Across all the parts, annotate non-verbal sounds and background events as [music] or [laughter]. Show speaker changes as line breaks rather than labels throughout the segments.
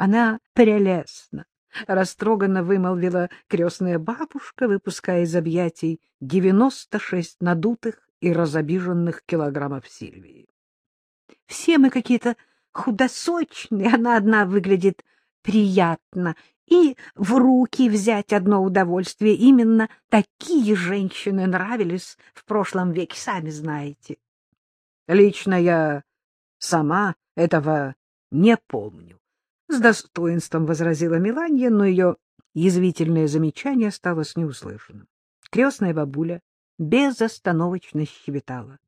Она прелестна, — растроганно вымолвила крестная бабушка, выпуская из объятий девяносто шесть надутых и разобиженных килограммов Сильвии. Все мы какие-то худосочные, [laughs] она одна выглядит приятно, и в руки взять одно удовольствие. Именно такие женщины нравились в прошлом веке, сами знаете. Лично я сама этого не помню. С достоинством возразила Миланья, но ее язвительное замечание осталось неуслышанным. Крестная бабуля безостановочно щебетала.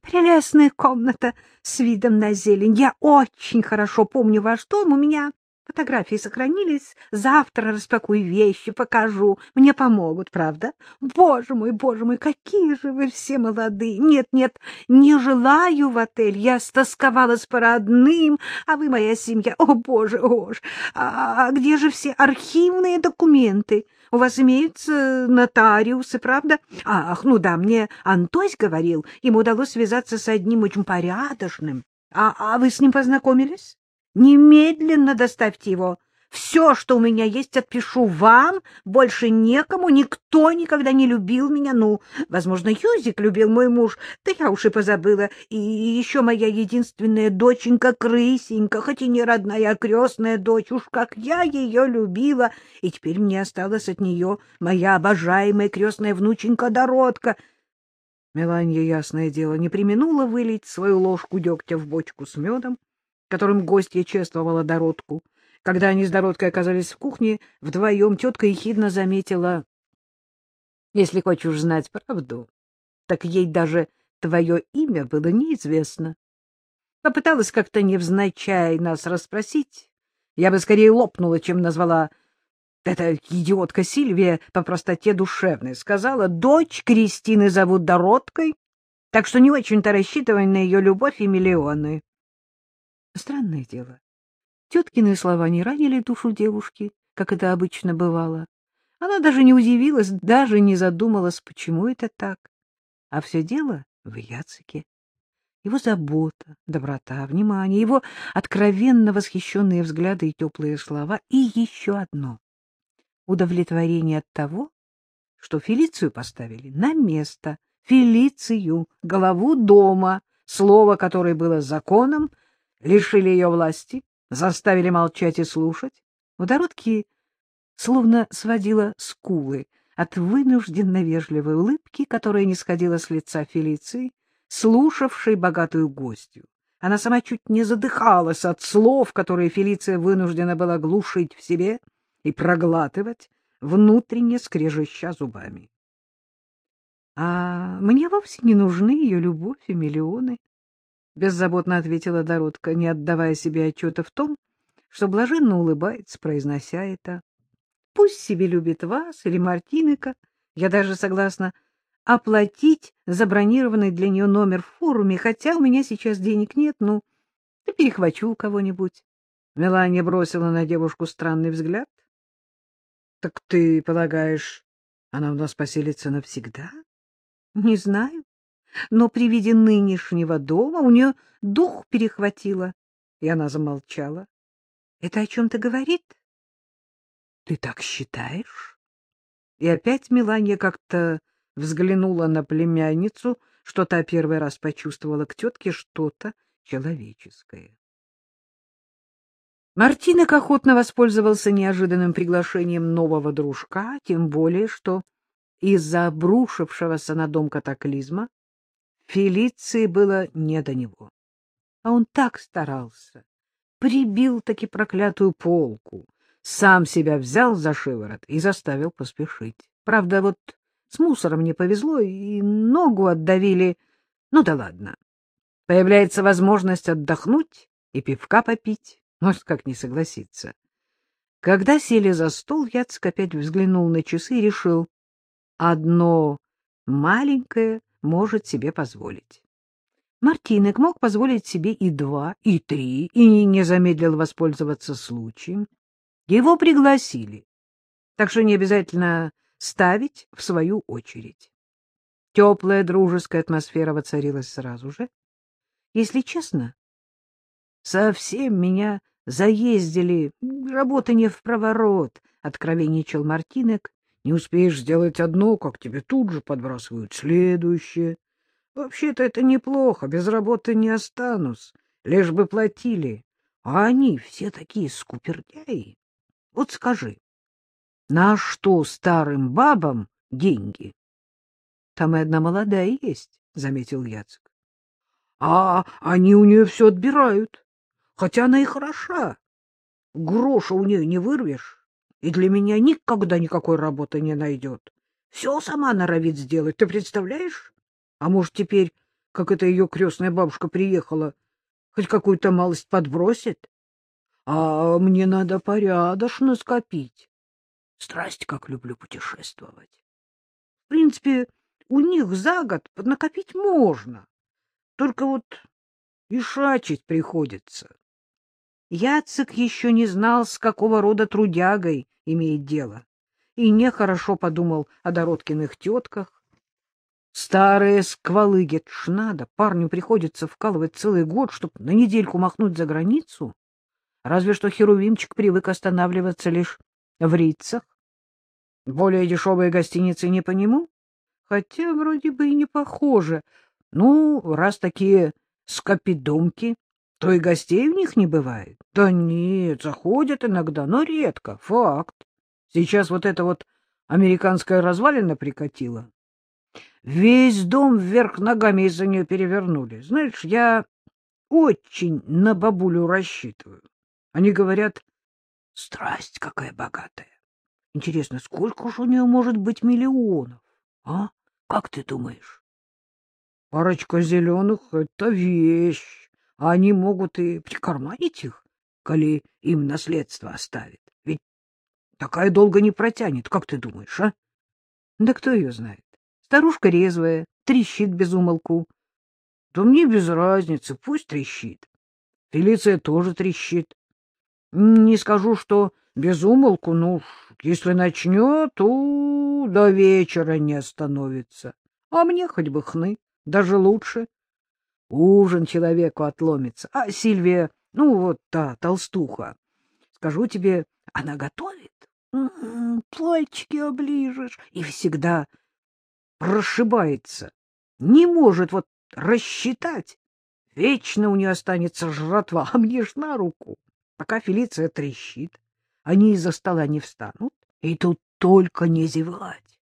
Прелестная комната с видом на зелень. Я очень хорошо помню ваш дом. У меня фотографии сохранились. Завтра распакую вещи, покажу. Мне помогут, правда? Боже мой, боже мой, какие же вы все молодые. Нет, нет, не желаю в отель. Я стосковалась по родным, а вы моя семья. О, боже, боже. А где же все архивные документы? У вас имеются нотариусы, правда? Ах, ну да, мне Антось говорил, ему удалось связаться с одним очень порядочным. А, а вы с ним познакомились? Немедленно доставьте его. Все, что у меня есть, отпишу вам. Больше некому, никто никогда не любил меня. Ну, возможно, Юзик любил мой муж, да я уж и позабыла. И еще моя единственная доченька Крысенька, хоть и не родная, а крестная дочь. Уж как я ее любила. И теперь мне осталась от нее моя обожаемая крестная внученька Доротка. Меланья, ясное дело, не применула вылить свою ложку дегтя в бочку с медом, которым гостья чествовала Доротку. Когда они с Дороткой оказались в кухне, вдвоем тетка ехидно заметила, «Если хочешь знать правду, так ей даже твое имя было неизвестно. Попыталась как-то невзначай нас расспросить. Я бы скорее лопнула, чем назвала эта идиотка Сильвия по простоте душевной. Сказала, дочь Кристины зовут Дороткой, так что не очень-то рассчитывай на ее любовь и миллионы. Странное дело. Теткины слова не ранили душу девушки, как это обычно бывало. Она даже не удивилась, даже не задумалась, почему это так. А все дело в Яцике. Его забота, доброта, внимание, его откровенно восхищенные взгляды и теплые слова, и еще одно — удовлетворение от того, что Фелицию поставили на место, Фелицию, голову дома, слово которое было законом, лишили ее власти, заставили молчать и слушать. У Доротки словно сводила скулы от вынужденно вежливой улыбки, которая не сходила с лица Фелиции, слушавшей богатую гостью. Она сама чуть не задыхалась от слов, которые Фелиция вынуждена была глушить в себе и проглатывать, внутренне скрежеща зубами. А мне вовсе не нужны ее любовь и миллионы беззаботно ответила Доротка, не отдавая себе отчета в том, что блаженно улыбается, произнося это. Пусть себе любит вас или Мартиника, я даже согласна оплатить забронированный для нее номер в форуме, хотя у меня сейчас денег нет, ну, ты перехвачу у кого-нибудь. Мелания бросила на девушку странный взгляд. — Так ты полагаешь, она у нас поселится навсегда? — Не знаю но при виде нынешнего дома у нее дух перехватило, и она замолчала. — Это о чем-то говорит? — Ты так считаешь? И опять Миланья как-то взглянула на племянницу, что та первый раз почувствовала к тетке что-то человеческое. Мартинок охотно воспользовался неожиданным приглашением нового дружка, тем более, что из-за обрушившегося на дом катаклизма Фелиции было не до него. А он так старался, прибил таки проклятую полку, сам себя взял за шиворот и заставил поспешить. Правда, вот с мусором не повезло, и ногу отдавили. Ну да ладно. Появляется возможность отдохнуть и пивка попить. Может, как не согласиться. Когда сели за стол, Яцк опять взглянул на часы и решил. Одно маленькое может себе позволить. Мартинек мог позволить себе и два, и три, и не замедлил воспользоваться случаем. Его пригласили, так что не обязательно ставить в свою очередь. Теплая дружеская атмосфера воцарилась сразу же. Если честно, совсем меня заездили, работа не в проворот, — откровенничал Мартинек. Не успеешь сделать одно, как тебе тут же подбрасывают следующее. Вообще-то это неплохо, без работы не останусь, лишь бы платили. А они все такие скупердяи. Вот скажи, на что старым бабам деньги? Там и одна молодая есть, — заметил Яцек. А они у нее все отбирают, хотя она и хороша. Гроша у нее не вырвешь, и для меня никогда никакой работы не найдет. Все сама норовит сделать, ты представляешь? А может, теперь, как это ее крестная бабушка приехала, хоть какую-то малость подбросит? А мне надо порядочно скопить. Страсть, как люблю путешествовать. В принципе, у них за год накопить можно. Только вот и шачить приходится. Яцек еще не знал, с какого рода трудягой имеет дело, и нехорошо подумал о Дороткиных тетках. Старые сквалыги надо, парню приходится вкалывать целый год, чтобы на недельку махнуть за границу. Разве что Херувимчик привык останавливаться лишь в Рицах. Более дешевые гостиницы не по нему, хотя вроде бы и не похоже. Ну, раз такие скопидомки, то и гостей в них не бывает. Да нет, заходят иногда, но редко, факт. Сейчас вот эта вот американская развалина прикатила. Весь дом вверх ногами из-за нее перевернули. Знаешь, я очень на бабулю рассчитываю. Они говорят, страсть какая богатая. Интересно, сколько же у нее может быть миллионов? А? Как ты думаешь? Парочка зеленых — это вещь. А они могут и прикарманить их, коли им наследство оставит. Ведь такая долго не протянет, как ты думаешь, а? Да кто ее знает? Старушка резвая, трещит без умолку. Да мне без разницы, пусть трещит. Фелиция тоже трещит. Не скажу, что без умолку, ну, если начнет, то до вечера не остановится. А мне хоть бы хны, даже лучше. Ужин человеку отломится. А Сильвия, ну вот та толстуха, скажу тебе, она готовит. М-м, плальчики оближешь. И всегда прошибается. Не может вот рассчитать. Вечно у нее останется жратва, а мне ж на руку. Пока Фелиция трещит, они из-за стола не встанут, и тут только не зевать.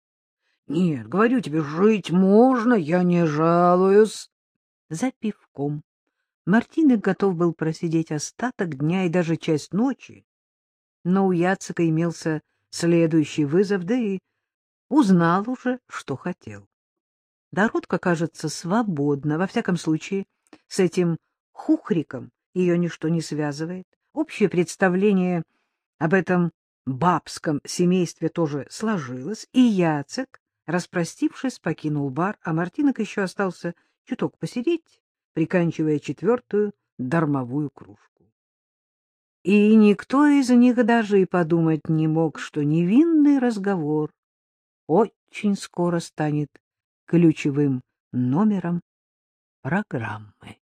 Нет, говорю тебе, жить можно, я не жалуюсь за пивком. Мартинек готов был просидеть остаток дня и даже часть ночи, но у Яцека имелся следующий вызов, да и узнал уже, что хотел. Дородка, кажется, свободна, во всяком случае, с этим хухриком ее ничто не связывает. Общее представление об этом бабском семействе тоже сложилось, и Яцек, распростившись, покинул бар, а Мартинок еще остался чуток посидеть, приканчивая четвертую дармовую кружку. И никто из них даже и подумать не мог, что невинный разговор очень скоро станет ключевым номером программы.